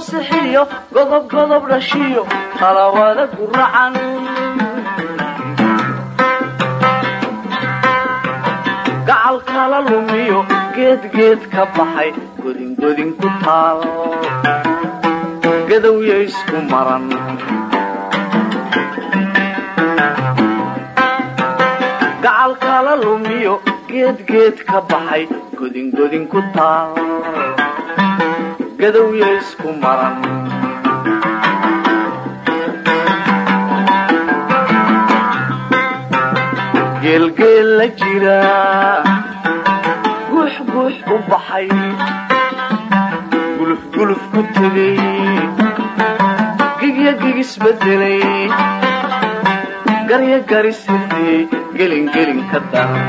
sixiyo godob godob dhashiyo talawada guracan gacal kala lumiyo geedgeed ka baxay godingodin ku taal. Gadowya isku maran. Gacal kala lumiyo geedgeed ka baxay godingodin ku taal gadowya isku maran geelgeel la jira. Guux guux u baxay. Gulufguluf ku tegay. Gigya gigisbedelay garya garisirtiyey gelingelin ka daran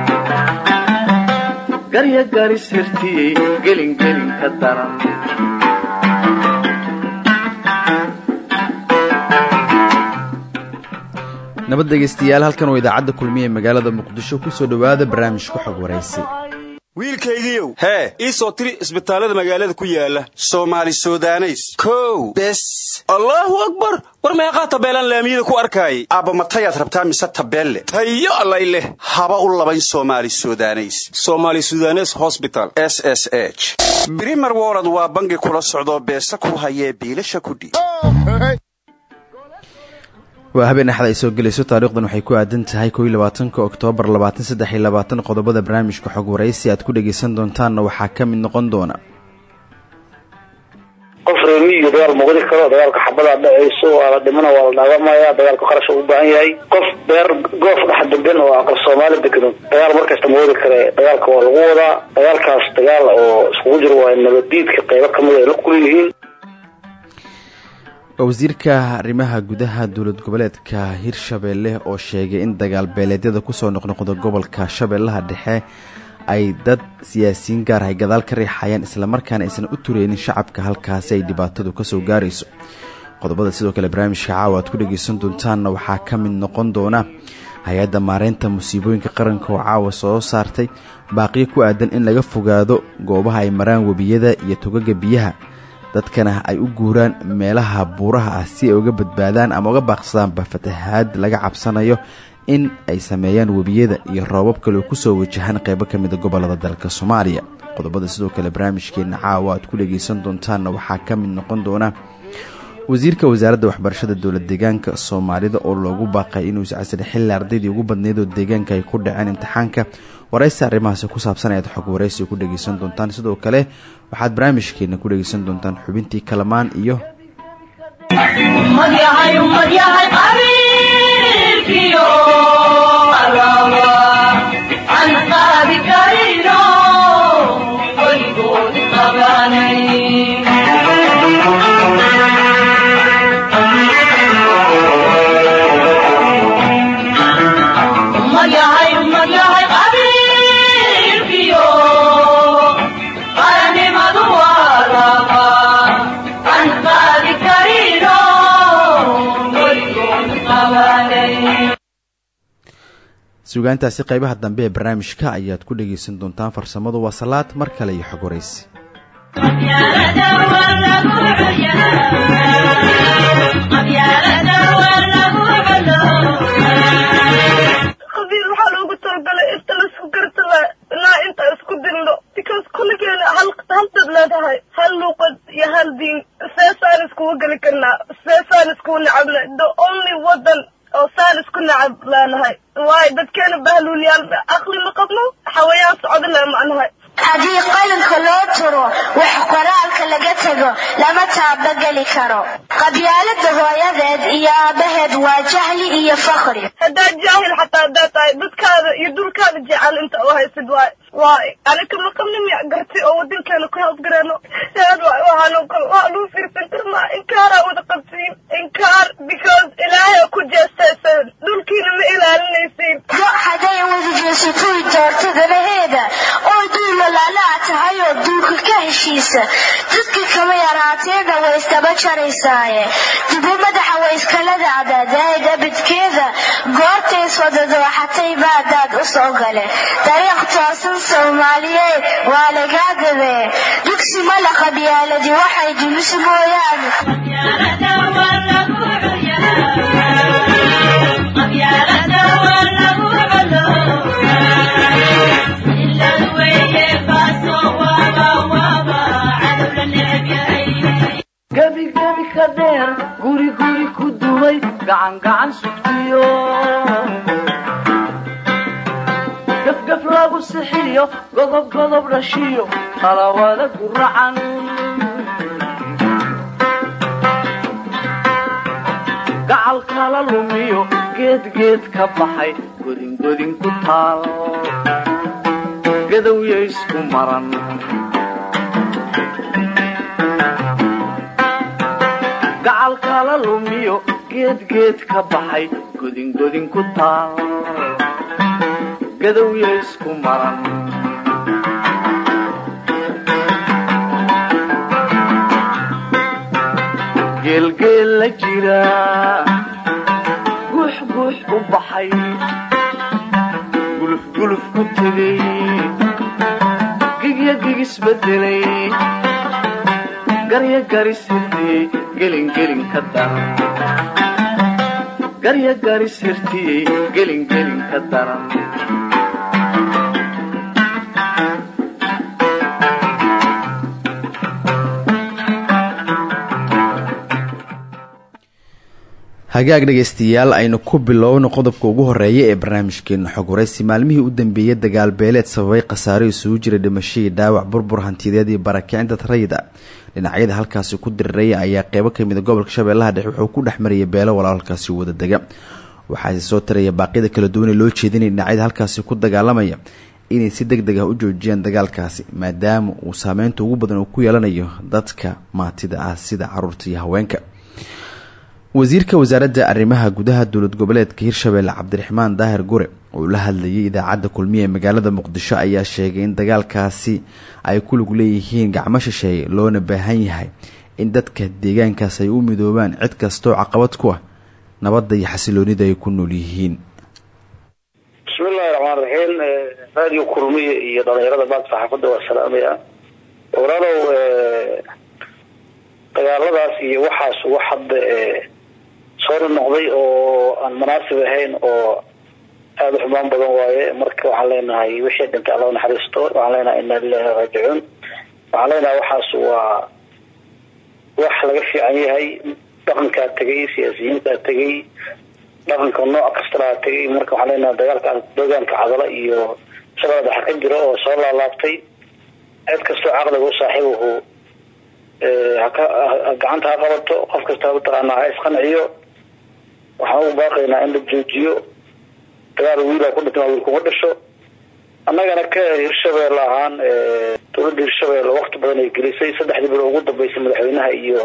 garya garisirtiyey gelingelin ka daran nabad dhegaystayaal halkan oo idaacadda kulmiya ee magaalada muqdisho ku soo dhowaada barnaamijka xog waraysi wiilkaygiiow hee ii soo tiri isbitaallada magaalada ku yaalla soomaali sudaneys. Kow bes. Allaahu akbar! War meeqaa tabeelaan laamiyada ku arkaayay aabba matayaad rabtaa mise tabeelle? Tayo allay leh! Haba u labayn soomaali sudaneys. Somaali sudanes hosbital s s h. Brimer wolod waa bangi kula socdoo beesa ku hayee biilasha kudhiib waa habeen axad ay soo gelayso taariikhdan waxay ku aadan tahay ko iyo labaatanka oktoobar labaatan saddex iyo labaatan qodobada barnaamijka xog waraysi aad ku dhegaysan doontaanna waxaa ka mid noqon doona. Qof reemiyiga dagaal ma wadi karo dagaalka xabadaa dhacayso waa la dhimana waa la dhaawamaya dagaalka qarash u baahan yahay. Qof beer goof dhex degan oo aqal soomaali degan dagaal markasta ma wadi kare dagaalka waa lagu wadaa dagaalkaas dagaal oo iskugu jiro waa nabadiidka qeybo ka mid ay la kulyihiin wasiirka arrimaha gudaha dowlad goboleedka hirshabeelle oo sheegay in dagaal beeleedyada ku soo noqnoqda gobolka shabeellaha dhexe ay dad siyaasiyiin gaar ay gadaal ka riixayaan islamarkaana aysan u tureynin shacabka halkaasi ay dhibaatadu ka soo gaarayso. Qodobada sidoo kale barnaamijka caawa aad ku dhegaysan doontaanna waxaa ka mid noqon doona hay'adda maareynta musiibooyinka qaranka oo caawa soo saartay baaqiyo ku aadan in laga fogaado goobaha ay maraan webiyada iyo togaga biyaha dadkana ay u guuraan meelaha buuraha ah si ay uga badbaadaan ama uga baaqsadaanba fatahaad laga cabsanayo in ay sameeyaan webiyada iyo roobab kale ku soo wajahaan qeybo ka mida gobollada dalka soomaaliya. Qodobada sidoo kale barnaamijkeena caawa aad ku dhegaysan doontaanna waxaa ka mid noqon doona wasiirka wasaaradda waxbarashada dowlad deegaanka soomaalida oo loogu baaqay inuu iscasir xilli ardaydii ugu badneyd oo deegaanka ay ku dhaceen imtixaanka waraysi arrimahaasi ku saabsan ayaad xog waraysi ku dhegaysan doontaan. Sidoo kale waxaad barnaamijkeena ku dhegaysan doontaan xubintii kalamaan iyo sugaantaasi qaybaha dambe ee barnaamijka ayaad ku dhegaysan doontaan farsamadu waa salaad mar kale iyo xog iyo hal diin. Seesaan iskugu geli karnaa seesaan iskugu nacabna the only wadan oo saan isku nacab leenahay waayo dadkeena bahluulyaal aqli ma qabno xawayaan socdana macnahay haddii qalinka loo turo wax qoraalka laga tego lama taabageli karo. Qabyaalada hooyadeed iyo aabbaheed waa jahli iyo fakri haddaad jaahil xataa haddaad tahay dadkaada iyo dulkaada jecel inta u haysid waay waay aniga ma qabni miya garti oo wadankeena ku hawsgareeno heed waay waxaanu waxaanu fiirsan karnaa inkaaraa wada qabsiin inkaar because ilaahay ku jeestayseen dhulkiina ma ilaalinaysiin do hadday wada jeesatoy doorta dabaheeda oo duula laalaa tahay oo duulka ka heshiisa dadka kama yaraateena way isdaba jaraysaaye dubo madaxa way iskala dacdaadaay dabidkeeda goortay swadadooxatay baadaad u soo gale. Dariiq toosan soomaaliyeed waa lagaa gadee dugsi mala qabyaaladi waxay dumis mooyaane sixiyo godob dhashiyo qalawada guracan gacal kala lumiyo geed geed ka baxay godin godin ku taal. Gadowya isku maran. Gacal kala lumiyo geed geed ka baxay godin godin ku taal. Gadowya isku maran geelgeel la jira. Guux guux u baxay. Guluf guluf ku tegay. Gigya gigisbedelay garya garis hirtiyey gelin gelin ka daran hagaag dhegaystayaal aynu ku bilowno qodobka ugu horreeya ee barnaamijkeena xog waraysi maalmihii u dambeeyey dagaal beeleed sababay khasaaro isugu jira dhimashadii dhaawac burbur hantiyadeed iyo barakicin dad rayida dhinacyada halkaasi ku diriraya ayaa qeybo kamida gobolka shabeellaha dhexe wuxuu ku dhex marayay beelo walaal halkaasi wada dega. Waxaase soo taraya baaqyada kala duwan loo jeedinaya dhinacyada halkaasi ku dagaalamaya inay si deg deg ah u joojiyaan dagaalkaasi maadaama uu saameynta ugu badan uu ku yeelanayo dadka maatida ah sida carruurta iyo haweenka wasiirka wasaaradda arrimaha gudaha dowlad goboleedka hirshabeelle cabdiraxmaan daahir gure oo la hadlayay idaacadda kulmiya ee magaalada muqdisho ayaa sheegay in dagaalkaasi ay ku lug leeyihiin gacmo shisheeye loona baahan yahay in dadka deegaankaas ay u midoobaan cid kastoo caqabad ku ah nabadda iyo xasiloonida ay ku nool yihiin. Bismillahi raxmaan raxiim radio kulmiya iyo dhalinyarada baad saxaafadda waa salaamaya walaalow dagaaladaas iyo waxaas wax hadda soo noqday oo aan munaasib ahayn oo aada u xumaan badan waaye. Marka waxaan leenahay wixii dhintay alla naxariisto waxaan leenahay inaa lilahi raajicuun. Waxaan leenahay waxaas waa wax laga fiican yahay. Dhaqankaa tegay siyaasiyiintaa tegay dhaqanka nooc kastalaa tegay marka waxaan leenahay dagaalka deegaanka cadala iyo shabeella dhexe ka jiro oo soo laalaabtay cid kastoo caqliga u saaxiibahu haka gacanta ha qabato qof kasta mataqaanaa ha isqanciyo waxaan ugu baaqaynaa in la joojiyo. Dagaal wiilaa ku dhintay wiil kuma dhasho. Annagana ka hirshabeelle ahaan dowladda hirshabeelle wakti badan ay gelisay. Saddexdii bilo ugu dambeysay madaxweynaha iyo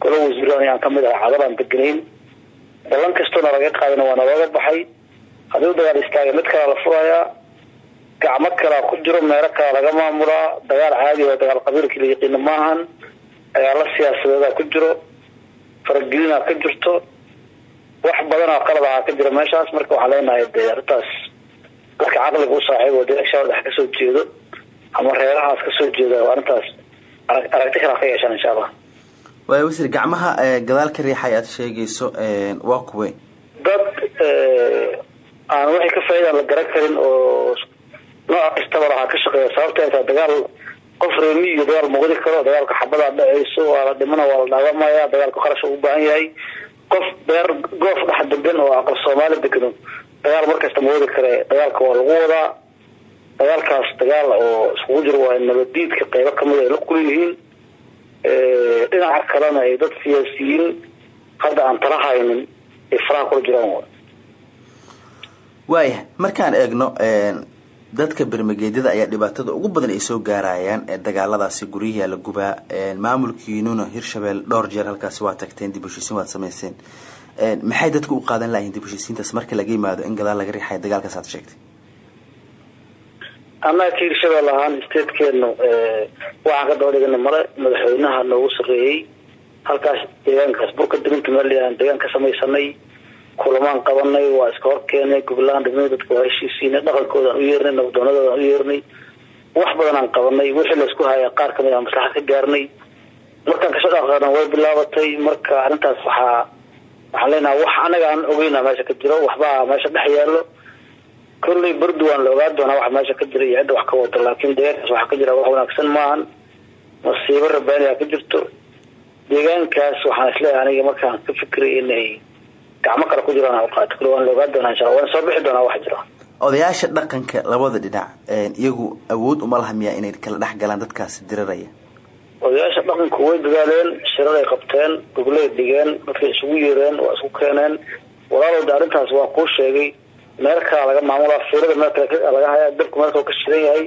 golo wasiiraan ayaan ka mid ahay cadalaan deganayn ballan kastoona laga qaadana waa nalooga baxay. Haddii u dagaal istaaga mid kalea la furayaa. Gacmo kalea ku jiro meelo kalea laga maamulaa dagaal caadi oo dagaal qabiilkii la yaqiina maahan. Dagaalo siyaasadeedaa ku jiro. Faragelinaa ka jirto wax badanaa qalad ahaa ka jira. Meeshaas marka waxaan leenahay dee arrintaas dadka caqliga u saaxiibo dee dhex ka soo jeedo ama reerahaas ka soo jeeda arrintaas aragti kalaa ka yeeshaan insha allah. Waaya wasiir gacmaha gadaal ka riixay aada sheegayso waa kuwe. Dad aan waxay ka faaidaan la garan karin oo nooc kastaba lahaa ka shaqeeya sababta ay tahay dagaal qof reemi iyo dagaal muqdi karo dagaalka xabadaa dhaceyso waa la dhimana waa la dhaawamaya dagaalka qarash u baahan yahay qof beer goof dhex degan oo aqal soomaali degano dagaal markasta ma wadi kare. Dagaalka waa lagu wadaa. Dagaalkaas dagaal oo iskugu jiro waa nabadiidka qeybo ka mid ay la kulyihiin dhinaca kalena ay dad siyaasiyiin hadda aan tala haynin ay faraha kula jiraan. Waaya markaan eegno dadka bermageedyada ayaa dhibaatada ugu badan ay soo gaarayaan ee dagaaladaasi guryaha la gubaa maamulkiinuna hirshabelle dhowr jeer halkaasi waa tagteen dib heshiisiin waad sameyseen maxay dadka u qaadan lahayn dib heshiisiintaas marka laga yimaado in gadaal laga riixayo dagaalkaas aad sheegtay? Annaga ka hirshabelle ahaan statekeenu waxaan ka daba dhigana male madaxweynaha noogu sarreeyey halkaas deegaankaas. Burka aan deegaan ka samaysanay kulamaan qabanay waa iska hor keenay goblaan dhibnay dadka waa heshiisiinay dhaqankoodan u yeernay nabdoonadoodan u yeernay. Wax badan aan qabanay wixii laysku haya qaar ka mid aan maslaxa ka gaarnay. Markaan ka soo dhaqaaqna way bilaabatay. Marka arrintaas waxaa waxaan leenaha wax anaga aan ogeyna meesha ka jiro waxbaa meesha dhex yaallo. Kolley bardu waan la ogaa doonaa waxa meesha ka jira iyo cidda wax ka wada laakiin deegaankaas waxaa ka jira wax wanaagsan maahan masiibo rabaaniyaa ka jirto. Deegaankaas waxaan is leeyahay aniga markaan ka fikiray inay gacmo kale ku jiraan uqaato kule waan la ogaa doonaa insha waan soo bixi doonaa wax jira odayaasha dhaqanka labada dhinac iyagu awood uma laha miyaa inay kala dhex galaan dadkaasi diraraya. Odayaasha dhaqanku way dadaaleen shirar ay qabteen goglay dhigeen dadkay isugu yeereen waa isku keeneen. Walaalowda arrintaas waa kuu sheegay meel laga maamulaa fiirada meel kale laga hayaa dabku meel kale ka shidan yahay.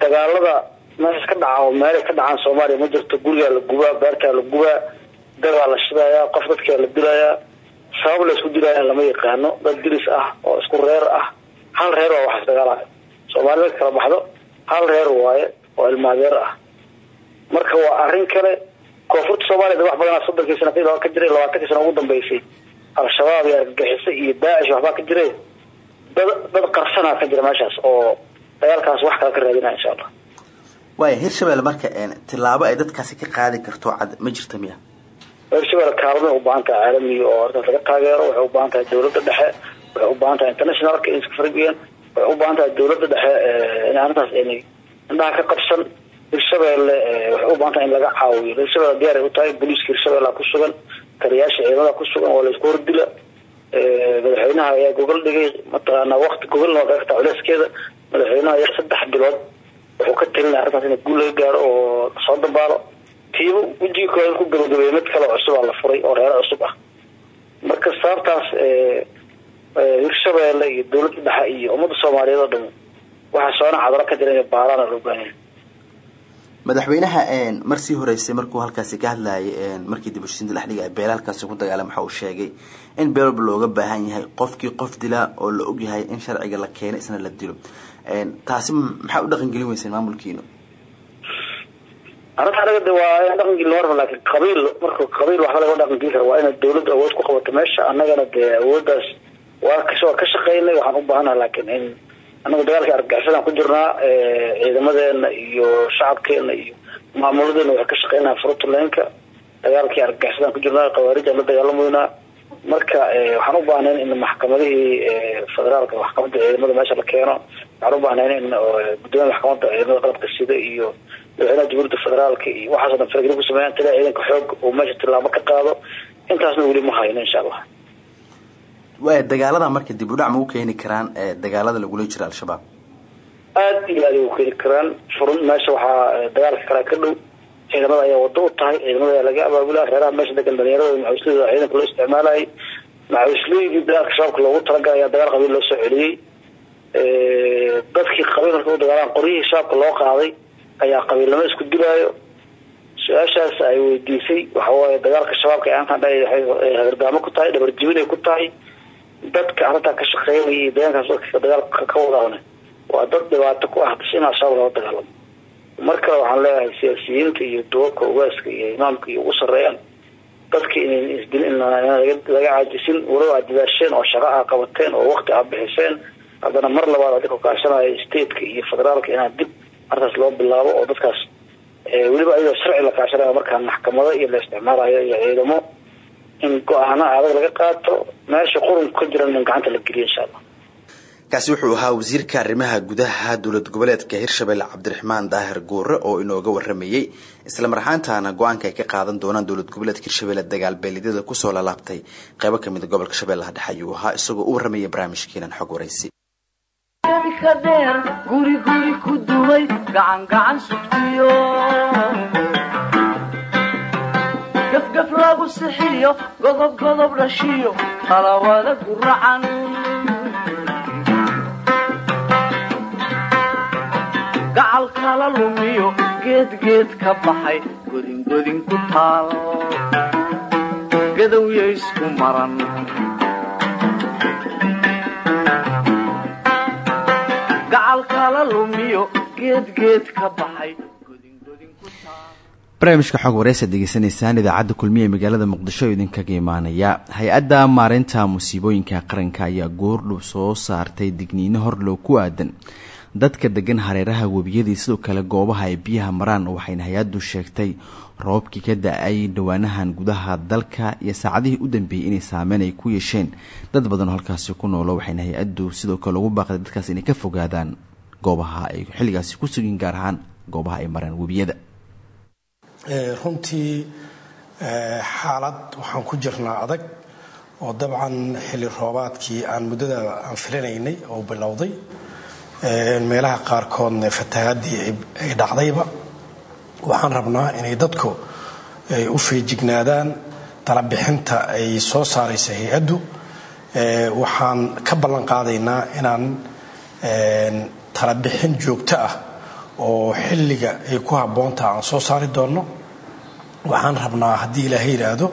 Dagaalada meeshaas ka dhaca oo meelay ka dhacaan soomaaliya ma jirto gurigaa la gubaa beertaa la gubaa dabaa la shidayaa qof dadkaa la dilayaa sabab la isku dilaaya lama yaqaano dad diris ah oo isku reer ah. Hal reer waa dagaalaya soomaali marka kala baxdo hal reer waaye oo ilmaadeer ah. Marka waa arrin kale koonfurta soomaaliya wax badanaa soddonkii sana ka jiray labaatankii sana ugu dambeysay. Al-shabaab iyo argagixisa iyo daacish waxbaa ka jire dad dad qarsanaa ka jira meeshaas oo dagaalkaas wax kale ka raadinaya insha allah. Waaya hirshabelle marka tilaabo ay dadkaasi ka qaadi karto cad ma jirta miya hirshabelle kaalmay ubaahan tahay caalamiga oo arrintaas laga taageero waxay ubaahan tahay dawladda dhexe waxay ubaahan tahay internationalka in iska farigiyeen waxay ubaahan tahay dawladda dhexe in arrintaas inay indhaha ka qabsan hirshabelle waxay ubaahan tahay in laga caawiyo. Hirshabelle diyaar ay u tahay booliiska hirshabelle ku sugan taliyaasha ciidamada ku sugan waa la isku hordila. Madaxweynaha ayaa gogol dhigay mataqaanaa wakti gogolna waa kaga taa culeyskeeda madaxweynaha ayaa saddex bilood wuxuu ka talinaya arrintaas in guul laga gaaro oo soo dabaalo tiibo wejigii kooda ku gabagabeeyay mid kale cusubaa la furay oo reero cusub ah. Marka sababtaas hirshabelle iyo dawladda dhexe iyo ummadda soomaaliyeed oo dhan waxaa soona cadalo ka jira inay baaraana loo baahanya madaxweynaha mar sii horeysay markuu halkaasi ka hadlayay markii dib ushiinta dhex dhigay beela halkaasi ku dagaalam waxa uu sheegay in beel looga baahan yahay qofkii qof dilaa oo la ogyahay in sharciga la keeno isna la dilo. Taasi maxaa u dhaqan gelin weyseen maamulkiina arrinta anaga de waa in dhaqan gelin marba laakiin qabiil marka qabiil waxba laga dhaqan gelin kara waa inay dawladdu awood ku qabato meesha annagana dee awooddaas waa ka soo ka shaqeynay waxaan u baahanaha laakiin in anagu dagaalka argagixisadaan ku jirnaa ciidamadeena iyo shacabkeena iyo maamuladeena waxay ka shaqeynaha furutuleenka dagaalkii argagixisadaan ku jirnaa khawaarij la dagaalamoynaa marka waxaan u baahnayn in maxkamadihii federaalka maxkamadda ciidamada meesha la keeno waxaan u baahnayn in gudoomiya maxkamadda ciidamada qalabka sida iyo madaxweynaha jamhuuriyadda federaalka iyo waxaasoo dhan fargelin ku sameeyaan taliya ciidanka xoog uu meesha tilaabo ka qaado intaasna weli ma hayno insha allah waaya dagaalada marka dib u dhac ma u keeni karaan dagaalada lagula jiro al-shabaab? Aada iyo aad ay u keeni karaan. Furun meesha waxaa dagaalka kale ka dhow ciidamada ayaa wado u tahay ciidamada ayaa laga abaabulaa reeraha meesha degan dhalinyarada macawislada ciidanka loo isticmaalayay macawislooyigii dagaalka shabaabka loogu talagalay ayaa dagaal qabiil loo soo celiyey. Dadkii qabiil marka u dagaalaan qoryihii shabaabka loo qaaday ayaa qabiilnimo isku dilaayo su'aashaas ay weydiisay waxawaaye dagaalka shabaabka ee aankan hagardaamo ku tahay dhabarjibinay ku tahay. Dadka arrintaa ka shaqeynaya iyo deegaankaas dadka dagaalka ka wadaana waa dad dhibaato ku ah in al-shabaab loola dagaalamo mar kale waxaan leeyahay siyaasiyiinta iyo duwabka ugaaska iyo imaamka iyo ugu sarreeyaan dadka in isdil in laga caajisin walow aad dadaasheen oo shaqo aa qabateen oo wakti aa bixiseen haddana mar labaad adika kaashanayo stateka iyo federaalka inaad dib arrintaas loo bilaabo oo dadkaas weliba ayadoo sharci la kaashanayo markaa maxkamado iyo la isticmaalayo iyo ciidamo in go'aano adag laga qaato meesha qurunku ka jiran in gacanta la geliyo insha allah kaasi wuxuu ahaa wasiirka arrimaha gudaha dowlad goboleedka hirshabelle cabdiraxmaan daahir guure oo inooga waramayey isla marxaantaana go'aanka ay ka qaadan doonaan dowlad goboleedka hirshabelle dagaal beelidyada ku soo lalaabtay qeybo ka mid a gobolka shabeellaha dhexe ayuu ahaa isagoo u waramayay barnaamijkeenan xog waraysi gafgaf lagu sixiyo godob godob dhashiyo talawada guracan gacal kala lumiyo geed geed ka baxay godin godin ku taal. Gadowya isku maran. Barnaamijka xog wareysa degeysanaysaan idaacadda kulmiye ee magaalada muqdisho oo idinkaga imaanaya. Hay'adda maareynta musiibooyinka qaranka ayaa goordhow soo saartay digniino horlow ku aadan dadka degan hareeraha webiyadii sidoo kale goobaha ay biyaha maraan waxayna hay'addu sheegtay roobabkii ka da'ay dhawaanahan gudaha dalka iyo saacadihii u dambeeyey inay saameyn ay ku yeesheen. Dad badan oo halkaasi ku noolo waxayna hay'addu sidoo kale ugu baaqday dadkaas inay ka fogaadaan goobaha ay xilligaasi ku sugin gaar ahaan goobaha ay maraan webiyada. Runtii xaalad waxaan ku jirnaa adag oo dabcan xilli roobaadkii aan muddada aan filanaynay oo bilowday meelaha qaarkoodna fatahaadii ay dhacdayba waxaan rabnaa inay dadku ay u feejignaadaan talabixinta ay soo saaraysa hay'addu. Waxaan ka ballan qaadaynaa inaan talabixin joogto ah oo xilliga ay ku habboontaha aan soo saari doonno. Waxaan rabnaa haddii ilaahay yidhaahdo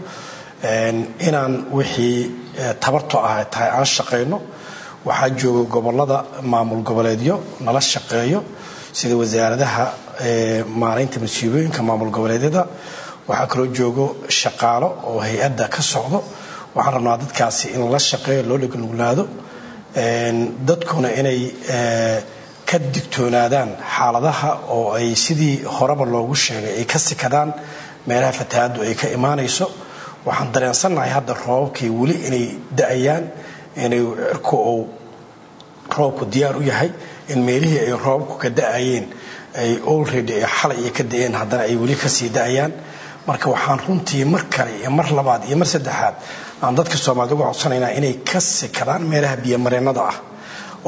inaan wixii tabarto ah tahay aan shaqayno waxaa jooga gobollada maamul goboleedyo nala shaqeeyo sida wasaaradaha maaraynta masiibooyinka maamul goboleedyada. Waxaa kaloo joogo shaqaalo oo hay'adda ka socdo. Waxaan rabnaa dadkaasi in la shaqeeyo loo dhegnuglaado dadkuna inay ka digtoonaadaan xaaladaha oo ay sidii horeba loogu sheegay ay ka sikadaan meelaha fatahaaddu ay ka imaanayso. Waxaan dareensannahay hadda roobabkii weli inay da'ayaan inay cirku uu roobku diyaar u yahay in meelihii ay roobabku ka da'ayeen ay olready ay xalay iyo ka da'een haddana ay weli ka sii da'ayaan. Marka waxaan runtii mar kale iyo mar labaad iyo mar saddexaad aan dadka soomaalida uga codsanaynaa inay ka sikadaan meelaha biyomareennada ah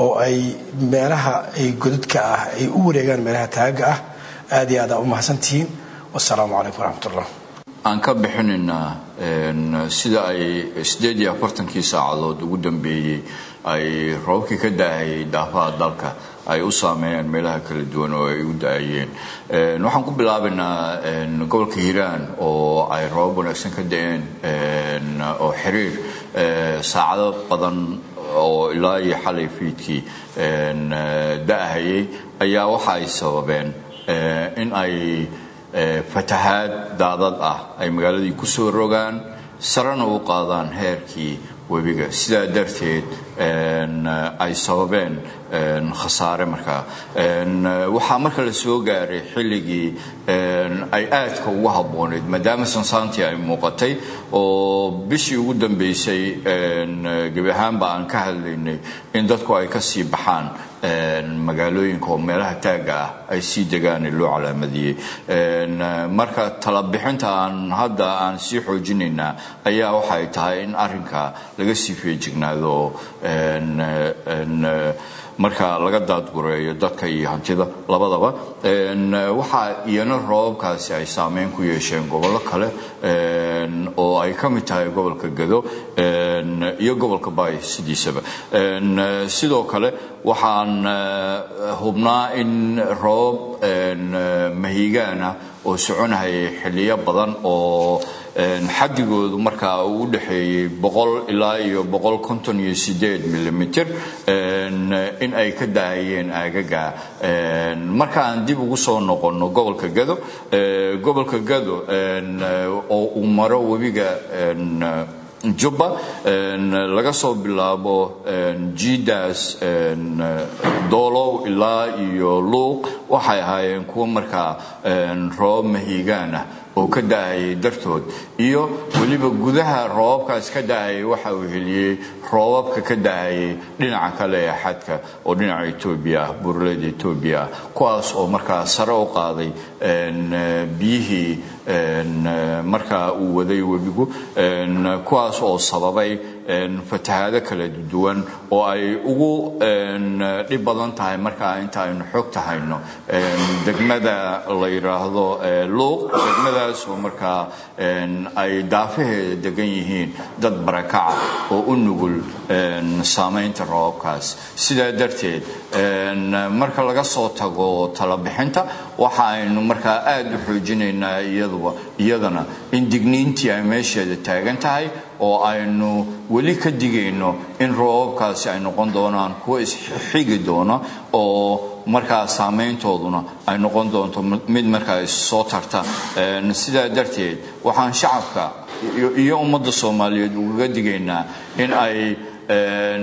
oo ay meelaha ay godadka ah ay u wareegaan meelaha taaga ah aad iyo aad aa u mahadsantihiin. Wasalaamu calaykum waraxmatullah aan ka bixinaynaa sida ay sideed iyo afartankii saacadood ugu dambeeyey ay roobabkii ka daahayay daafaha dalka ay u saameeyeen meelaha kala duwan oo ay u da'ayeen. Waxaan ku bilaabaynaa gobolka hiiraan oo ay roobab wanaagsan ka da'een oo xiriir saacado badan oo ilaa iyo xalay fiidkii da-hayay ayaa waxa ay sababeen in ay fatahaad daadad ah ay magaaladii ku soo rogaan sarena u qaadaan heerkii webiga. Sidaa darteed ay sababeen khasaare markaa. Waxaa marka la soo gaaray xilligii ay aadka ugu habbooneyd maadaama sansaantii ay muuqatay oo bishii ugu dambeysay gebi ahaanba aan ka hadlaynay in dadku ay ka sii baxaan magaalooyinka oo meelaha taagga ah ay sii degaan loo calaamadiyey marka talabixinta aan hadda aan sii xoojinaynaa ayaa waxay tahay in arinka laga sii feejignaado marka laga daadgureeyo dadka iyo hantida labadaba waxaa iyana roobabkaasi ay saameyn ku yeesheen gobollo kale oo ay ka mid tahay gobolka gado iyo gobolka baay sidiisaba. Sidoo kale waxaan hubnaa in roobab mahiigaana oo soconahayay xilliyo badan oo xadigoodu markaa uu u dhexeeyey boqol ilaa iyo milimitr in ay ka daahayeen aagaga marka aan dib ugu soo noqonno gobolka gado gobolka gado oo uu maro webiga jubba laga soo bilaabo jidaas doolow ilaa iyo luuq waxay ahaayeen kuwo markaa roob mahiigaan ah oo ka daahayay dartood. Iyo weliba gudaha roobabkaas ka daahayay waxa uu heliyey roobabka ka daahayay dhinaca kale ee xadka oo dhinaca etoobiya ah buuraleyda etoobiya ah kuwaas oo markaa sare u qaaday biyihii markaa uu waday webigu kuwaas oo sababay fatahaado kala duwan oo ay ugu dhib badan tahay markaa inta aynu xog tahayno. Degmada la yidhaahdo luuq degmadaas oo markaa ay daafaheeda degan yihiin dad barakaca oo u nugul saamaynta roobabkaas sidaa darteed marka laga soo tago talabixinta waxa aynu markaa aada u xoojinaynaa iyadana in digniintii ay meesheeda taagan tahay oo aynu weli ka digayno in roobabkaasi ay noqon doonaan kuwo isxigi doona oo markaa saameyntooduna ay noqon doonto mid markaa issoo tarta. Sidaa darteed waxaan shacabka iyo ummadda soomaaliyeed ugaga digaynaa in ay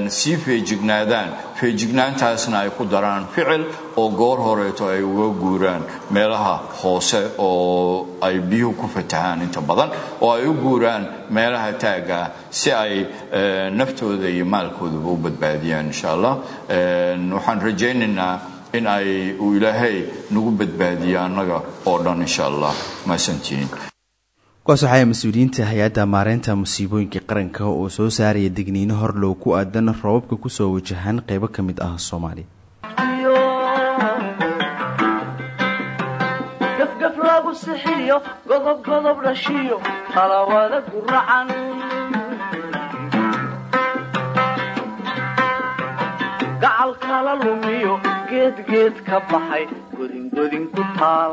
sii feejignaadaan. Feejignaantaasna ay ku daraan ficil oo goor horeeto ay uga guuraan meelaha hoose oo ay biyuhu ku fatahaan inta badan oo ay u guuraan meelaha taagga ah si ay naftooda iyo maalkoodaba u badbaadiyaan insha allah. Waxaan rajaynaynaa in ay uu ilaahay nagu badbaadiyo annaga oo dhan insha allah. Maasantihiin kuwaas waxaa mas'uuliyiinta hay'adda maareynta musiibooyinka qaranka oo soo saaraya digniino horlow ku aadan roobabka ku soo wajahan qeybo ka mid ah soomaaliya gafgaf lagu sixiyo godob godob dhashiyo talawada guracan gacal kala lumiyo geedgeed ka baxay godingodin ku taal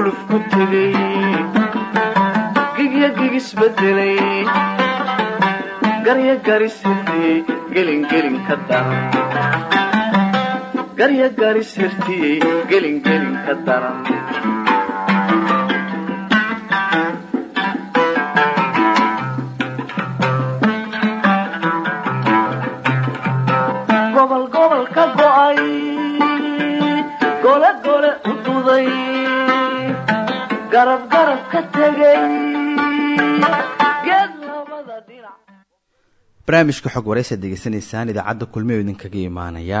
gulufguluf ku tegay gigya gigisbedelay garya garisirtiyey gelingelin ka daran barnaamijka xog waraysaad degeysanaysaan idaacadda kulmi oo idinkaga imaanaya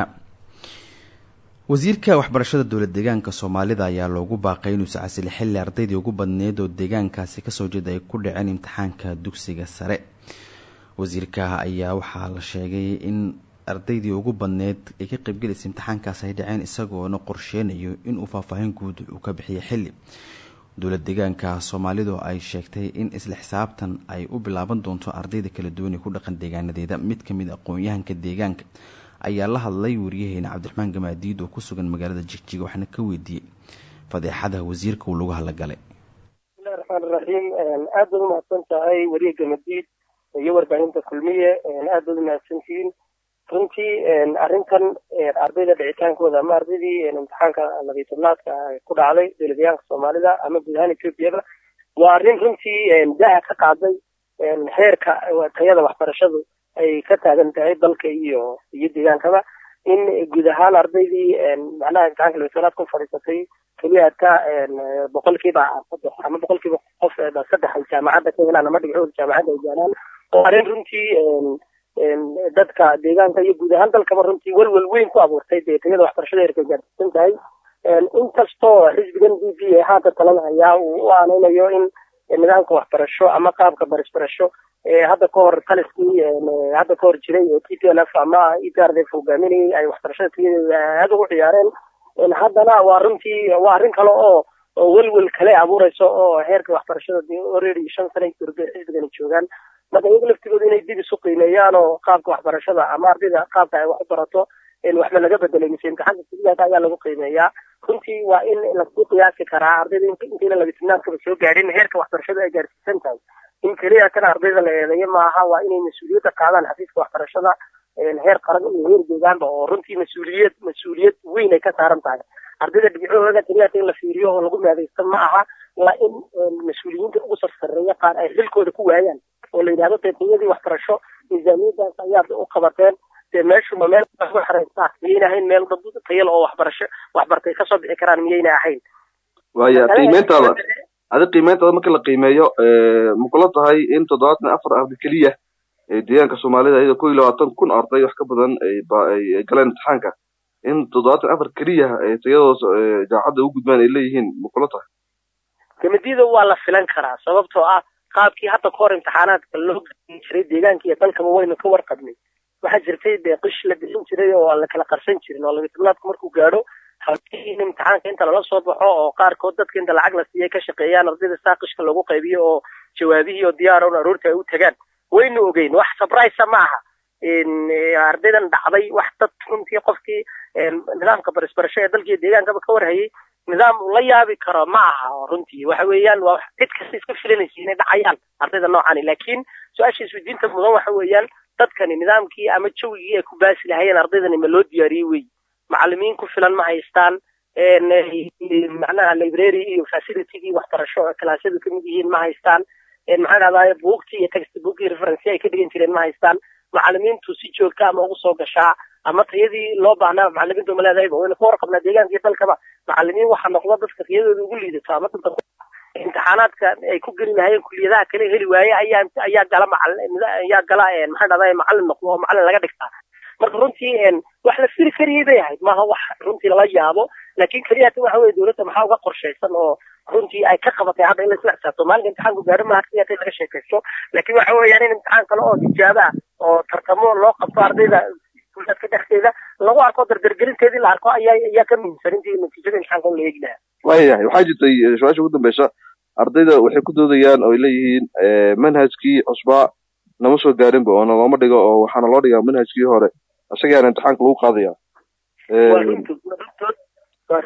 wasiirka waxbarashada dowlad deegaanka soomaalida ayaa loogu baaqay inuu sacasili xilli ardaydii ugu badneyd oo deegaankaasi ka soo jeeda ay ku dhaceen imtixaanka dugsiga sare. Wasiirka ayaa waxaa la sheegay in ardaydii ugu badneyd ay ka qaybgelaysa imtixaankaas ay dhaceen isagoona qorsheynayo inuu faahfaahin guud uu ka bixiyo xilli dowlad deegaanka soomaalidu ay sheegtay in isla xisaabtan ay u bilaaban doonto ardayda kala duwan ee ku dhaqan deegaanadeeda. Mid ka mid aqoon-yahanka deegaanka ayaa la hadlay wariyaheena cabdiraxmaan gamaadiid oo ku sugan magaalada jigjiga waxaana ka weydiiyey fadeexada wasiirka uu lagu hadlagalay bismillahi raxmaan aad baad umahadsan tahay wariye gamadiid iyo warbaahinta kulmiye. Aad baad umahadsantihiin runtii arrintan ardayda dhicitaankooda ama ardaydii imtixaanka labiyi tobnaadka ku dhacday dowladayaanka soomaalida ama guud ahaan ethoobiaba waa arrin runtii daha ka qaaday heerka tayada waxbarashadu ay ka taagan tahay dalka iyo iyo deegaankaba in guud ahaan ardaydii macnaha imtixaanka labiyi tobnaad ku fadhiisatay keliya ka boqolkiiba saddex ama boqolkiiba qof saddex ay jaamacadda ka helaan ama dhibcooda jaamacadda ay gaaraan. Oo arrin runtii dadka deegaanka iyo guud ahaan dalkaba runtii welwel weyn ku abuurtay dee tayada waxbarashada heerka gaarsiisan tahay inkastoo xisbigan b p ee haatan talada hayaa uu u aaneynayo in nidaamka waxbarasho ama qaabka barisbarasho hadda ka hor taliskii hadda ka hor jiray ee t p l f ama e p r d f hogaaminayay ay waxbarashada tayadeeda aada ugu ciyaareen. Haddana waa runtii waa arrin kale oo oo welwel kale abuureyso oo heerka waxbarashada dee already shan sana xisbigani joogaan marka iyaga laftigooda inay dib isu qiimeeyaan oo qaabka waxbarashada ama ardayda qaabka ay wax u barato waxba laga bedelay mise imtixaanka sidiyaaka ayaa lagu qiimeeyaa. Runtii waa in la sii qiyaasi karaa ardayda intayna labitinaadkaba soo gaadhin heerka waxbarashada ay gaarsiisan tahay. In keliya kana ardayda la eedeeyo maaha waa inay mas'uuliyadda qaadaan xafiiska waxbarashada heer qaran iyo heer deegaanba oo runtii mas'uuliyad mas'uuliyad weyn ay ka saaran tahay ardayda dhibcooda keliyaata in la fiiriyo oo lagu maadaysto ma aha waa in mas'uuliyiinta ugu sarsareeya qaar ay xilkooda ku waayaan. Oo la yidhahdo deetayadii waxbarasho miisaaniyadaas ayaad u qabateen. Dee meeshuma meel waxba xareysaa miyayna ahayn meel dad tayala oo waxbarasho waxbartay ka soo bixi karaan miyayna ahayn? Waya qiimeyntaada adi qiimeyntaada marka la qiimeeyo makula tahay in toddobaatan afar arday keliya ee deegaanka soomaalida iyadoo kow iyo labaatan kun arday wax ka badan ay galeen imtixaanka in toddobaatan afar keliya tayadooda jaacadda u gudbaan ay leeyihiin makula tahay. Gamadida waa la filan karaa sababtoo ah qaabkii hadda kahor imtixaanaadka loo gelin jiray deegaanka iyo dalkaba waynu ka warqabnay. Waxaa jirtay dee qish la bixin jiray oo aan la kala qarsan jirin oo labitobnaadku markuu gaadho halkii in imtixaanka inta lala soo baxo oo qaarkood dadka inta lacag la siiyay ka shaqeeyaan ardayda saa qishka loogu qaybiyo oo jawaabihii oo diyaar un aroorta ay u tagaan. Waynu ogeyn wax sabraysa ma aha ardaydan dhacday wax dad runtii qofkii nidaamka barisbarasho ee dalkii deegaankaba ka warhayay nidaam uu la yaabi karo ma aha runtii waxa weeyaan waa cid kasta iska filanaysa inay dhacayaan ardayda noocani laakiin su'aasha isweydiinta mudan waxa weeyaan dadkani nidaamkii ama jawigii ay ku baasi lahayeen ardaydani ma loo diyaariyey wey macalimiin ku filan ma haystaan macnaha library iyo facilitygii waxbarasho kalaasyadu ka mid yihiin ma haystaan maxaa dhahdaa buugtii iyo textbookii referency ay ka dhigan jireen ma haystaan macalimiintu si joogta ama ugu soo gashaa ama tayadii loo baahnaa macalimiintu ma leedahayba wayna ka warqabnaa iyo dalkaba. Macalimiin waxaa noqda dadka tayadooda ugu liidato ama dadka imtixaanaadka ay ku geli lahayeen kuliyadaha kale heli waaye ayaa ayaa gala macalin ayaa gala maxaa dhahdaa macalin noqdo oo macalin laga dhigtaa marka runtii wax la firi kariyay bay ahayd. Maaha wax runtii lala yaabo laakiin keliyata waxa weye dowladda maxaa uga qorshaysan oo runtii ay ka qabatay hadda in laisla xisaabto maalinka imtixaanku gaaro maaha in laga sheekaysto. Laakiin waxa weeyaan in imtixaan kale oo tijaabo ah oo tartamo loo qabto ardayda iskuulaadka dhexdeeda lagu arko dardargelinteedii la arko ayaa ayaa ka muhiimsan intii natiijada imtixaanka in la eegi lahaa. Waayahay waxaa jirtay su'aasha ugu dambeysa ardayda waxay ku doodayaan oo ay leeyihiin manhajkii cusbaa nama soo gaarinba oona looma dhigo oo waxaana loo dhigaa manhajkii hore. Isagaana imtixaanka lagu qaadaya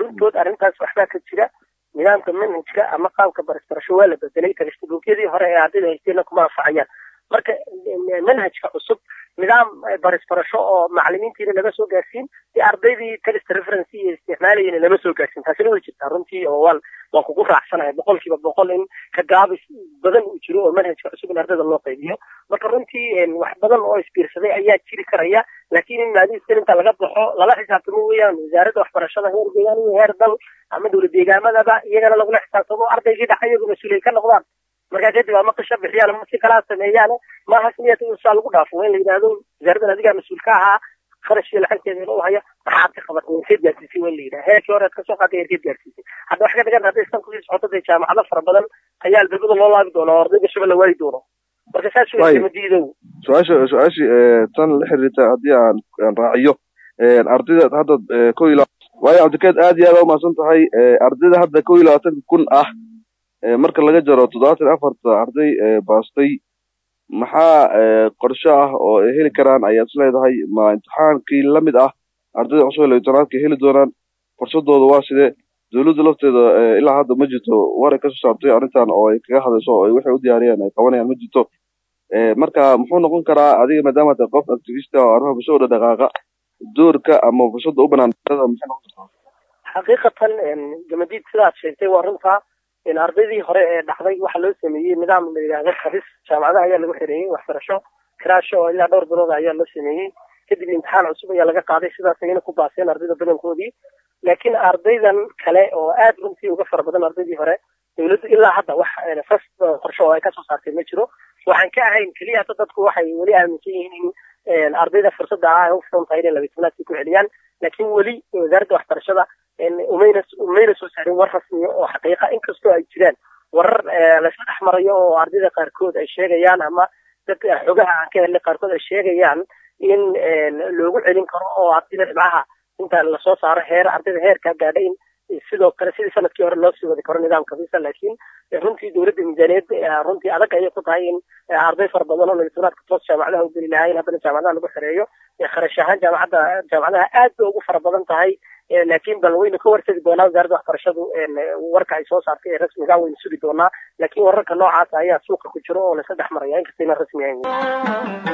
runtood arrintaas waxbaa ka jira nidaamka manhajka ama qaabka barisbarasho waa la bedelay textbookyadii hore ee ardayda haysteenna kuma anfacayaan marka manhajka cusub nidaam barisbarasho oo macalimiintiina lama soo gaarsiin si ardaydii text referency iyo isticmaalayana lama soo gaarsiin. Taasina way jirtaa runtii oo waan waan kugu raacsanahay. Boqol kiiba boqol in ka gaabis badan uu jiro oo manhajka cusub in ardayda loo qaybiyo. Marka runtii wax badan oo isbiirsaday ayaa jiri karaya laakiin in maadista inta laga baxo lala xisaabtamo weeyaan wasaaradda waxbarashada heer deegaan iyo heer dal ama dowlad deegaamadaba iyagana lagula xisaabtamo. Ardaygii dhaca iyagu mas'uuliyad ka noqdaan markaa kadib ama qisha bixiyaan ama si kalaa sameeyaan maaha niyata saa lagu dhaafo. Waa in la yidhahdo wasaaraddan adigaa mas'uul ka ahaa kharashkii lacagteeda u haya maxaad ka qabatay inteed gaarsiisay waa in la yidhaha heerkii hore ka soo qaatay inteed gaarsiisay. Hadda wax ka dhigan hadday istan ku sii socoto dee jaamacado fara badan ayaa albabada loo laabi doona oo ardayga shaba la waayi doono. Marka saas weysama diidow. Su'aasha su'aashii tan la xiriirta haddii aan raaciyo ardayda hadda ko iyo waayo cabdikeed aad iyo aad aa umahadsan tahay ardayda hadda ko iyo labaatanka kun ah marka laga jaro toddobaatan afarta arday baastay maxaa qorshe ah oo heli karaan? Ayaad is leedahay ma imtixaankii la mid ah ardayda cusub electoraadka heli doonaan fursadooda waa sidee? Dowladda lafteeda ilaa hadda ma jirto waray ka soo saartay arrintan oo ay kaga hadlayso oo waxay u diyaariyeen ay qabanayaan ma jirto. Marka muxuu noqon karaa adiga maadaama tahay qof activista oo arrimaha bulshada dhaqaaqa doorka ama fursadda u banaan gamadiid sidaad sheegtay waa runtaa ardaydii hore ee dhacday waxaa loo sameeyey nidaam la yidhaahdo kabis jaamacadaha ayaa lagu xereeyey waxbarasho kiraasho oo ilaa dhowr bilood ayaa loo sameeyey. Kadib imtixaan cusub ayaa laga qaaday sidaas ayayna ku baaseen ardayda badankoodii. Laakiin ardaydan kale oo aad runtii uga fara badan ardaydii hore dowladdu ilaa hadda wax fas qorsho oo ay ka soo saartay ma jiro. Waxaan ka ahayn keliya hata dadku waxay weli aaminsan yihiin in ardayda fursadda ah ay u furan tahay inay labitanaadkii ku celiyaan. Laakiin weli wasaaradda waxbarashada umayna umayna soo saarin war rasmiya oo xaqiiqa inkastoo ay jiraan. Warar laysla dhex marayo oo ardayda qaarkood ay sheegayaan ama dadka xogaha aan ka helnay qaarkood ay sheegayaan in loogu celin karo oo ardayda dhibcaha inta la soo saaro heer ardayda heerkaa gaadha in sidoo kale sidii sannadkii hore loo sii wadi karo nidaamka visa laakiin runtii dowladda miisaaniyad runtii adag ayay ku tahay in arday fara badan oo electoraadka toos jaamacadaha u geli lahaayeen haddana jaamacadaha lagu xereeyo. Kharash ahaan jaamacadda jaamacadaha aad bay ugu fara badan tahay. Laakiin bal waynu ka wartegi doonaa wasaaradda waxbarashadu warka ay soo saartay ee rasmiga waynu sugi doonaa. Laakiin wararka noocaas ayaa suuqa ku jiro oo laysa dhex maraya inkastayna rasmi ahayn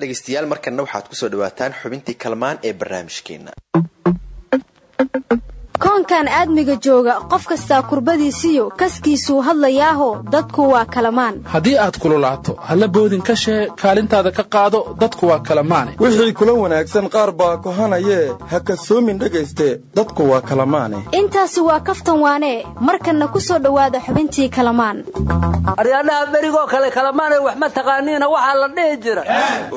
dhegaystayaal markanna waxaad ku soo dhawaataan xubintii kalmaan ee barnaamijkeena koonkan aadmiga jooga qof kastaa kurbadiisiyo kaskiisuu hadlayaaho dadku waa kalamaan. Haddii aad kululaato halla boodin ka shee kaalintaada ka qaado dadku waa kalamaane wixii kula wanaagsan qaar baa kohanayee ha kasoomin dhegayste dadku waa kalamaane. Intaasi waa kaftan waanee markanna ku soo dhowaada xubintii kalamaan. Aryaadhaha berigoo kale kalamaanay wax ma taqaaniina waxaa la dhihi jira.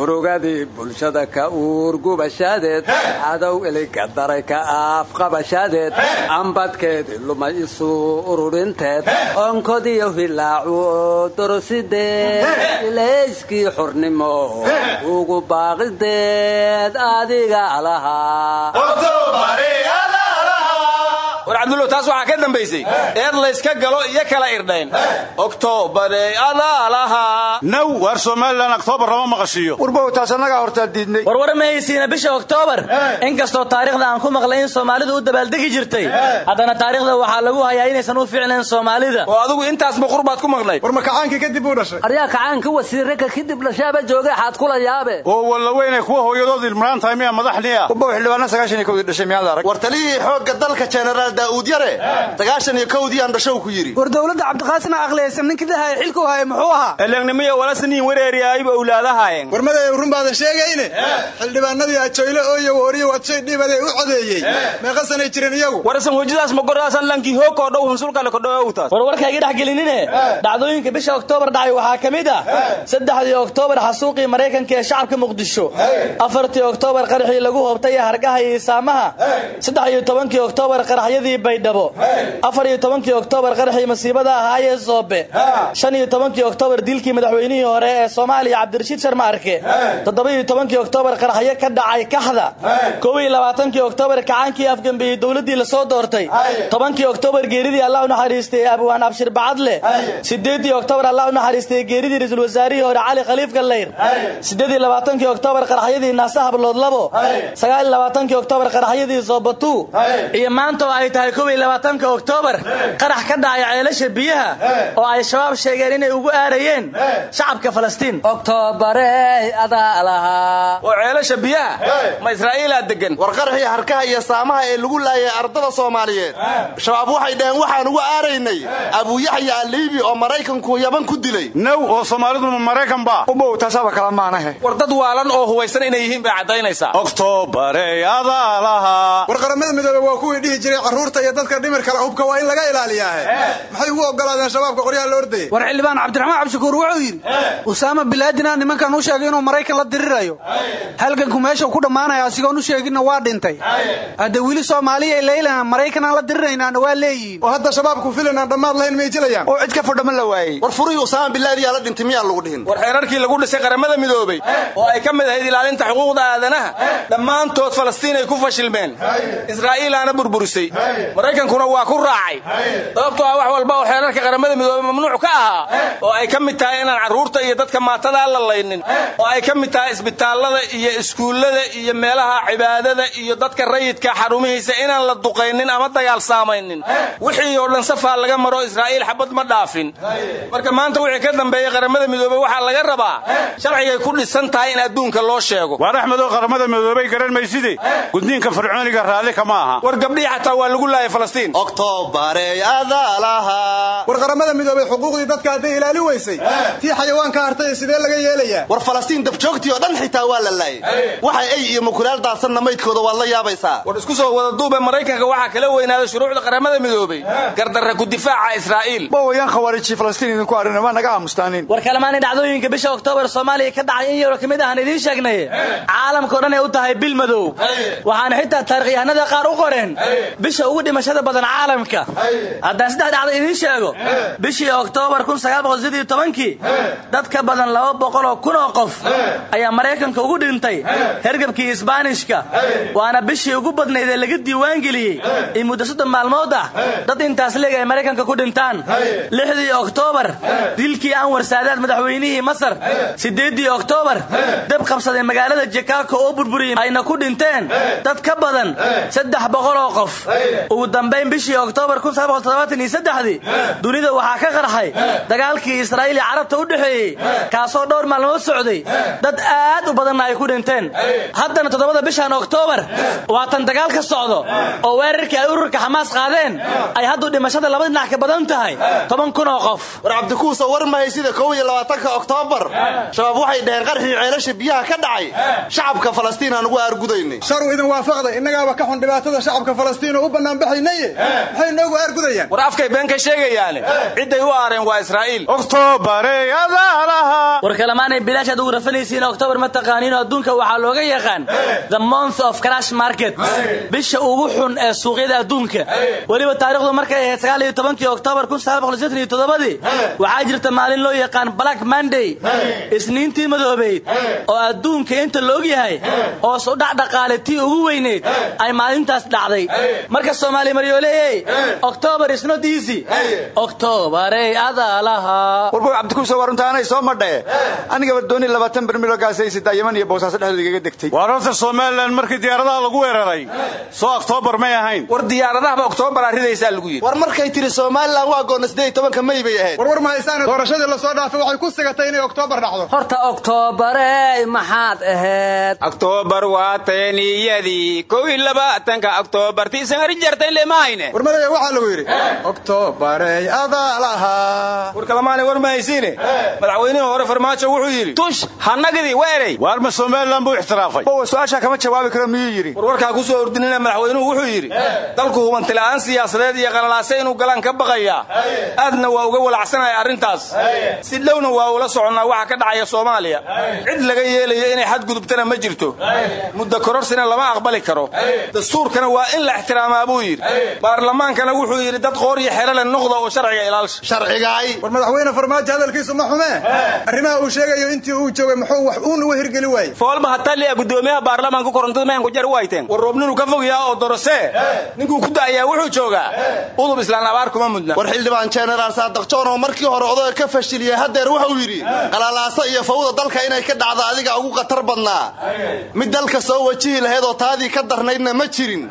Urugadii bulshada ka uurgubashaadeed cadow iliga daray ka afqabashaadeed ambadkeedii lumay isu ururinteed onkodiyo hilaacu dorosideed ilayskii xurnimo ugu baaqideed adiga lahaa war cabdullow taas waxaa ka dambaysay. Eed layska galo iyo kala irdhayn. Oktoobarey adaa lahaa naw waar somalilan oktoobar lama maqashiiyo warbow taas annagaa hortaa diidnay. Warwar ma haysiina bisha oktoobar inkastoo taariikhda aan ku maqlay in soomaalidu u dabaaldegi jirtay. Haddana taariikhda waxaa lagu hayaa inaysan u fiicnayn soomaalida. Oo adigu intaas buqur baad ku maqnayd war ma kacaankii kadib uu dhashay? Aryaa kacaanka wasiirraka kadib dhashaaba jooga xaad kula yaabe. Oo wallaweyne kuwa hooyadood ilmaraan tahay miya madaxniya warbow xildhibaana sagaashan iyo kowdii dhashay miyaad arag? War taliyihii xoogga dalka jenaraal daa'uud yare. Sagaashan iyo kowdii aan dhashow ku yidhi war dowladda cabdiqaasina aqliyaysan ninkii dhahaya xilku haya muxuu ahaa elegnimiyo walasniin wereeriyaayba owlaadahaayeen warmaday run baadan sheegayne? Xildhibaanadii ajoyle ooyo wariyo wadshay dhibaday u codeeyey. Meeqa sanay jireen iyagu. Warasan hojadaas magoraasan lankii hookoo dhow hunsulkale kodhowowtaas war warka iga dhex gelinine? Dhacdooyinka bisha oktoobar dhacay waxaa ka mid ah saddexdii oktoobar xasuuqii maraykanka ee shacabka muqdisho. Afartii oktoobar qaraxii lagu hoobtay ee hargaha iyo isaamaha saddex iyo tobankii oktoobar qaraxyadii baydhabo. Afar iyo tobankii oktoobar qaraxii masiibada ahaayee soobe shan iyo tobankii oktoobar dilkii madaxweynihii hore ee soomaaliya cabdirashiid sharma arke toddoba iyo tobankii oktoobar qaraxyo ka dhacay kaxda kow iyo labaatankii oktoobar kacaankii afgambeeyey dowladdii la soo doortay. Tobankii oktoobar geeridii allah u naxariistay abwaan abshir bacadle. Sideedii oktoobar allah u naxariistay geeridii ra'iisul wasaarihii hore cali khaliif gallayr. Sideed iyo labaatankii oktoobar qaraxyadii naase hablood labo. Sagaal labaatankii oktoobar qaraxyadii zoobatu iyo maanta oo ay tahay kow iyo labaatanka oktoobar qarax ka dhacay ceelasha biyaha oo ay shabaab sheegeen inay ugu aarayeen shacabka falastiin. Oktoobarey adaa lahaa oo ceelasha biyaha. Ma israa'iilaa degan war harkaha iyo saamaha ee lagu laayay ardada soomaaliyeed. Shabaab waxay dhaheen waxaan ugu aaraynay abuuyaxya aliibi oo maraykanku yaban ku dilay. Naw oo soomaalidu ma maraykan ba? Ubow taasaba kala maanahe war dad waalan oo hubaysan inay yihiin bay caddaynaysaa. Oktoobarey adaa lahaa war qaramada midoobe waa kuwii dhihi jiray carruurta iyo dadka dhimirkale hubka waa in laga ilaaliyaahe maxay ugu ogolaadeen shabaabka qoryaha la ordayay war xildhibaan cabdiraxmaan cabdishakuur wuxuu yidhi usaama bilaadina nimankan u sheegay inuu maraykan la dirirayo. Halganku meeshau ku dhammaanaya asigoon u sheeginna waa dhintay. Hadda weli soomaaliya leylan maraykan aan la diriraynaana waa leeyihiin. Oo hadda shabaabku filan aan dhammaad lahayn may jilayaan? Oo cid ka fadhama la waayey war furihii usaama bilaadiyaa la dhintay miyaa lagu dhihin? War xeerarkii lagu dhisay qaramada midoobey oo ay ka mid ahayd ilaalinta xuquuqda aadanaha. Dhammaantood falastiin ay ku fashilmeen. Israa'iilaana burburisay. Maraykankuna waa ku raacay. Sababtoo ah wax walba oo xeerarka qaramada midoobey mamnuuc ka ahaa. Oo ay ka mid tahay inaan carruurta iyo dadka maatadaa la laynin. Oo ay ka mid tahay isbitaallada iyo iskuullada iyo meelaha cibaadada iyo dadka rayidka xarumihiisa inaan la duqaynin ama dagaal saamaynin. Wixii oo dhan safaa laga maro israa'iil xabad ma dhaafin. Marka maanta wixii ka dambeeyey qaramada midoobey waxaa laga rabaa sharcigay ku dhisan tahay in adduunka loo sheego. Waar axmedoo qaramada midoobey garan mayside gudniinka fircooniga raalli kama aha war gabdhihii xataa waa lagu laayay falastiin. Oktoobarey adaa lahaa war qaramada midoobey xuquuqdii dadka hadday ilaali weysay tii xayawaanka hartay sidee laga yeelayaa war falastiin dabjoogtii oo dhan xitaa waa la laayay. Waxay ay iyo mukulaal daadsanna maydkooda waad la yaabaysaa. War isku soo wada duube maraykanka waxaa kala weynaaday shuruucda qaramada midoobey gardarra ku difaaca israa'iil. Bowayaan khawaarijii falastiin idinku arrin ma naga aamustaaniin. War kalemaani dhacdooyinka bisha oktoobar soomaaliya ka dhacay in yaroo ka mid ahaan idiin sheegnay. Caalamkao dhan ay u tahay bil madow. Waxaana xitaa taarikhyahanada qaar u qoreen. Bisha ugu dhimashada badan caalamka. Haddaan saddex dhacdo idiin sheego. Bishii oktoobar dad ka badan laba boqoloo kun oo qof ayaa maraykanka ugu dhintay. Hergabkii isbaanishka. Waana bishii ugu badnayd ee laga diiwaangeliyey in muddo soddon maalmood ah dad intaas leeg ay maraykanka ku dhintaan. Lixdii oktoobar dilkii anwar saadaad madaxweynihii masar. Siddeeddii oktoobar dab qabsaday magaalada jikaako oo burburiyey. Ayna ku dhinteen. Dad ka badan saddex boqoloo qof. Ugu dambayn bishii oktoobar dii dunida waxaa ka qarxay dagaalkii israa'iil iyo carabta dhexeeyey kaasoo dhowr maalmood socday dad aad u badanna ay ku dhinteen. Haddana toddobada bishan oktoobar waatan dagaal ka socdo oo weerarkii ay ururka xamaas qaadeen ay hadduu dhimashada laba dhinac ka badan tahay. Toban kun oo qof. War cabdikuusa war mahay sida kow iyo labaatanka oktoobar shabaab waxay dhaheen qarxii ceelasha biyaha ka dhacay. Shacabka falastiin aan ugu aargudaynay. Sharu idin waafaqday innagaaba ka xun dhibaatada shacabka falastiin oo u bannaanbaxaynaye maxay noogu aargudayaan. War afkay been ka sheegayaane. Cidday u aareen waa israa'iil war kalamaanay bilaashaad ugu rafanaysiin oktoobar ma taqaaniinoo adduunka waxaa looga yaqaan the month of crash market. Bisha ugu xun ee suuqyada adduunka. Weliba taarikhdu markay ahayd sagaal iyo tobankii oktoobar dii waxaa jirta maalin loo yaqaan black monday. Isniintii madoobayd oo adduunka inta laog yahay hoos u dhacdhaqaale tii ugu weyneyd ay maalintaas dhacday. Marka soomaali maryooleyey oktoobar isnot easy. Oktoobarey cabdikuuso waa runtaanay soo madhae anigaba dooni labaatan bermilo gaasaysidaa yaman iyo boosaaso dhexdooda igaga degtay waar horta somalilan markii diyaaradaha lagu weeraray soo oktoobar may ahayn war diyaaradahaba oktoobaraa ridaysaa lagu yidhi war markay tiri somalilan waa goonna siddeed tobanka may bay ahayd warwar mahaysaane doorashadii la soo dhaafay waxay ku sigatay inay oktoobar dhacdo horta oktoobarey maxaad ahayd oktoobar waa teeniyadii kow iyo labaatanka oktoobarti isangari jarta in lema hayne war madaya waxaa lagu yidhi oktoobarey adaalaha war kalamaane war mahaysiine madaxweynihii hore farmaajo wuxuu yidhi tush hannagidii weerey waar ma somalilan buu ixtiraafay? Su'aashaa kama jawaabi karo miyuu yidhi? War warkaa ku soo ordinina madaxweynuhu wuxuu yidhi dalku hubantila'aan siyaasadeed iyo qalalaase inuu galaan ka baqayaa aadna waa uga walacsanaya arrintaas. Si dhowna waa ula soconnaa waxa ka dhacaya soomaaliya. Cid laga yeelayo inay xadgudubtana ma jirto. Muddo kororsina lama aqbali karo. Dastuurkana waa in la ixtiraamaa buu yidhi. Baarlamaankana wuxuu yidhi dad qoor iyo noqda oo sharciga ilaalsha ma xumee arrimaha uu sheegayo intii uu joogay muxuu wax uun uga hirgeli waayey? Foolba hataliya gudoomiyaha baarlamaanka korontada mayan ku jar wayteen war roobninu ka fogyaa oo dorosee ninkuu ku da'ayaa wuxuu joogaa. Udub islaan abaar kuma mudna. War xildhibaan jenaraal saadaq joon oo markii hore odaga ka fashiliyey haddeer wuxuu yidhi qalalaasa iyo fawda dalka inay ka dhacdo adiga ugu khatar badnaa. Mid dalka soo wajihi lahayd oo taadii ka darnaydna ma jirin.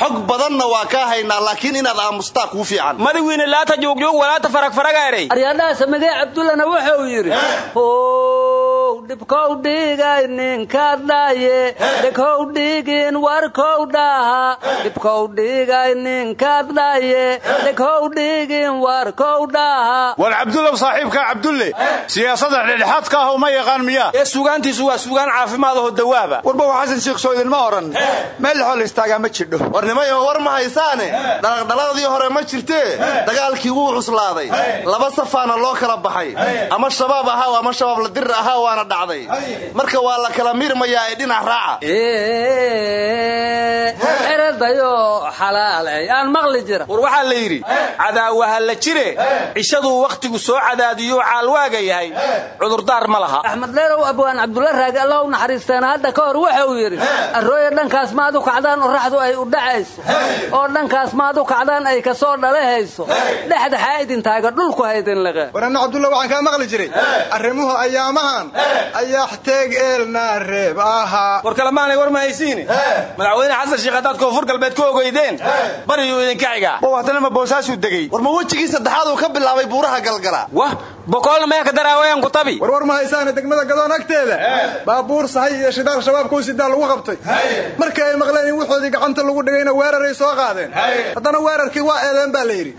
Xog badanna waa kaa haynaa laakiin inaad aamustaa kuu fiican. Madawiine laata juugjuug walaata faragfaragaeray aryadhaha samigee cabdullana wuxuu yidhi how dhibkow dhigay ninka dhaye dheghow dhigin warkow dhaha dhibkow dhigay ninka dhaye dheghow dhigin warkow dhaha war cabdullow saaxiibkaa cabdulle siyaasada dhexdhexaadka ah uma yaqaan miyaa ee sugaantiisu waa sugaan caafimaad aho dawaaba warbow xasan sheekh soo idinma odhan meel lexoo la istaagaa ma jidho. War nimayo war ma haysaane. Dhalaqdhaladii hore ma jirtee dagaalkii wuu cuslaaday. Laba safaana loo kala baxay. Ama shabaab ahaa ama shabaab la dirir waana dhacday. Marka waa la kala miirmayaa ee dhinac raaca. Eradayo xalaaley aan maqli jira war waxaa la yidhi cadaawaha la jire cishaduu wakhtigu soo cadaadiyuu caalwaaga yahay. Cudurdaar ma laha. Axmed dheerow abwaan cabdulla raagi allah u naxariisteena hadda ka hor wuxuu yidhi arrooya dhankaas maad u kacdaan oraxdu ay u dhacayso. Oo dhankaas maad u kacdaan ay ka soo dhalahayso. Dhexdaxaa idintaaga dhulku haydin liqe war anna cabdulla waxaan kaa maqli jiray. Arrimuhu ayaamahan ayaxteeg eelna reeb ahaa war kalemaanay war ma haysiine madaxweyne xasan sheekh haddaad koonfur galbeed ku ogeydeen bariyuu idinka xigaa bow haddana ma boosaasuu degey war ma wejigii saddexaad uu ka bilaabay buuraha galgala? Wah boqolna maya ka daraawayan ku tabi. War war ma haysaane degmada gadoon agteeda? Baabuur sahay iyo shidaal shabaabkuu sidaa lagu qabtay. Markii ay maqleen in wuxoodii gacanta lagu dhigayna weeraray soo qaadeen. Haddana weerarkii waa eedeen baa la yidhi.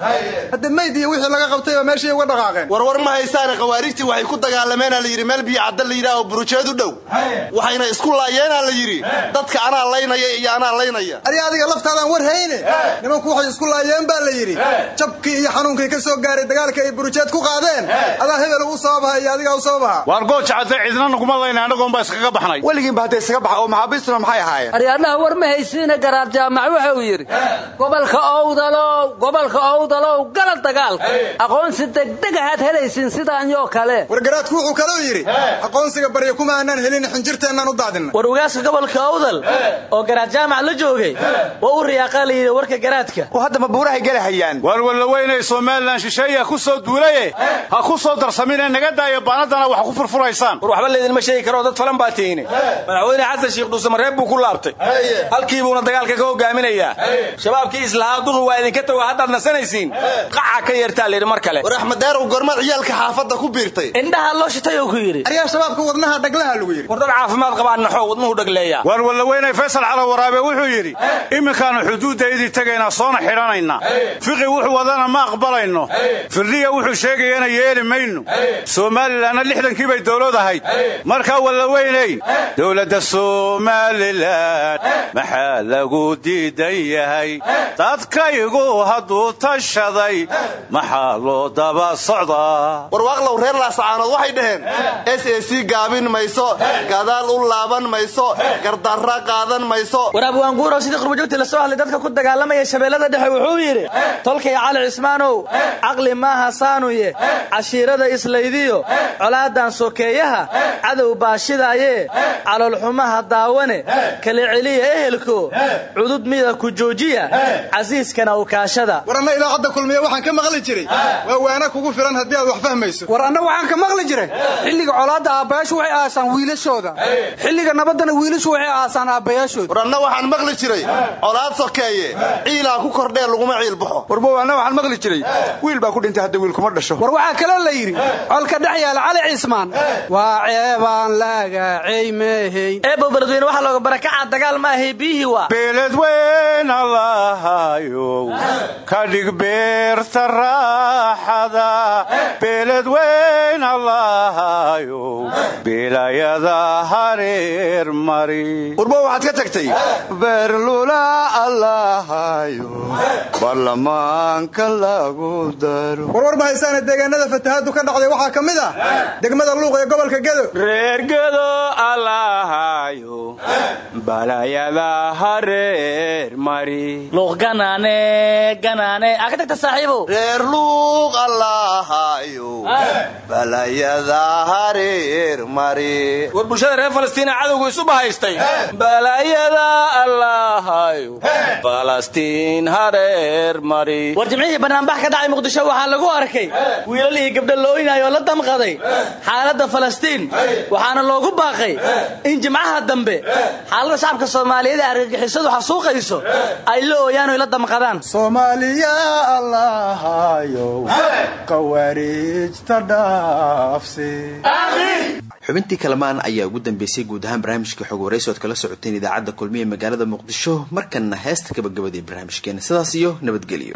Hadda mayd iyo wixii laga qabtayba meeshii uga dhaqaaqeen. War war ma haysaane khawaarijtii waxay ku dagaalameenaa la yidhi meel biyo cadda la yidhaah oo burujeed u dhow. Waxayna isku laayeenaa la yidhi dadka anaa laynaya iyo anaa laynaya. Adi adiga laftaadaan war hayne? Nimanku waxay isku laayeen baa la yidhi. Jabkii iyo xanuunkii ka soo gaaray dagaalka ay burujeed ku qaadeen. Adaa hebel u sababaha iyo adigaa u sababaha waar gooja cadde cidna naguma layna annagoon baa iskaga baxnay. Weligiinba hadday isaga baxa oo maxaabiistuna maxay ahaayeen? Aryadhaha war ma haysiina garaar jaamac wuxuu yidhi gobolka owdalow gobolka owdalow gala dagaalka. Aqoonsi degdeg ahaad helaysiin sidaanyoo kale. Wargaraadku wuxuu kaloo yidhi aqoonsiga barya kuma aanaan helin xinjirteennaan u daadinna war ogaaska gobolka owdal oo garaad jaamac la joogay waa u riyaaqaa la yidhi warka garaadka. Oo hadda ma buurahay gelahayaan waar wallaweynay somalilan shisheeya ku soo duulaye ha ku soo darsamine naga daayo baanadana wax ku furfuraysaan. War waxba laydinma sheegi karo dad falan baa tiini madaxweyne xasan sheekh dhuusamareeb buu ku laabtay. Halkii buuna dagaalka ka hogaaminayaa. Shabaabkii islahaa duqi waa idinka tago haddaad nasanaysiin qaca ka yeertaa layidhi mar kale. War axmedeerow gormaad ciyaalka xaafadda ku biirtay. Indhaha loo shitay oo ku yidhi shabaabka wadnaha dhaglaha lagu yidhi. War dad caafimaad qabaan naxoo wadnuhu dhagleeya waar wallaweynay faysal cala waraabe wuxuu yidhi iminkaannu xuduuddaydii tegaynaa soona xidhanaynaa fiqi wuxuu wadana ma aqbalayno. Firdhiya wuxuu sheegayana yeeli mayno. Somalilanna lixdankii bay dowlad ahayd. Markaa wallaweynay dowladda somalilan maxaa lagu diidan yahay? Dadkaygu hadduu tashaday maxaa loo daba socdaa? Warwaaqlow reer laasacaanood waxay dhaheen c gaabin mayso gadaal u laaban mayso gardarra qaadan mayso. War abwaanguurow sidii qurbajoogtii la soo hadlay dadka ku dagaalamaya shabeellada dhexe wuxuu yidhi tolkay cali cismaanow caqli maaha saanuye cashiirada islaydiyo colaadan sokeeyaha cadow baashidaaye caloolxumaha daawane kala celiya ehelko cudud mida ku joojiya casiiskana ukaashada war anna idaacadda kulmiye waxaan ka maqli jiray. Waa waana kugu filan haddii aad wax fahmayso. War anna waxaan ka maqli jiray. Xilliga aabbayaashu waxay aasaan wiilashooda. Xilliga nabaddana wiilashu waxay aasaan aabbayaashooda war anna waxaan maqli jiray. Colaad sokeeye. Ciilaa ku kordhee laguma ciil baxo. Warbow anna waxaan maqli jiray. Wiil baa ku dhintay hadda wiil kuma dhasho. War waxaa kaloo la yidhi colka dhex yaalla cali cismaan. Waa ceebaan laagacaymeehayn eebow beledweyne waxaa looga barakacaa dagaal ma ahay biyihii waa. Beeledweyn allahayow ka dhig beerta raaxada. Beeledweyn allahayow beelayada hareer mari. Warbow waxaad ka tagtay? Beerlula allahayo baarlamaanka lagu daro. Warwar ma haysaana deegaanada fatahaaddu ka dhacday waxaa ka mid ah degmada luuq ee gobolka gedo. Reer gedo allahayo balayada hareer mari. Luuq ganaane ganaane. Aa ka tagta saaxiibow reer luuq allahayo balayada hareer war bulshada reer falastiina cadowgu isu bahaystay. Balayada allahayo falastiin hareer mari war jimcihii banaanbax ka dhacay muqdisho waxaa lagu arkay wiilal iyo gabdho looynayo oo la damqaday xaaladda falastiin. Waxaana loogu baaqay in jimcaha dambe xaaladda shacabka soomaaliyeed ee argagixisadu xasuuqayso ay la ooyaan oy la damqadaan. Soomaaliya allahayow qawaariijta dhaafsi xubintii kalamaan ayaa ugu dambeysay guud ahaan barnaamijka xog waraysood kala socoteen idaacadda kulmiye magaalada muqdisho markanna heesta gabagabadii barnaamijkeena. Sidaas iyo nabadgelyo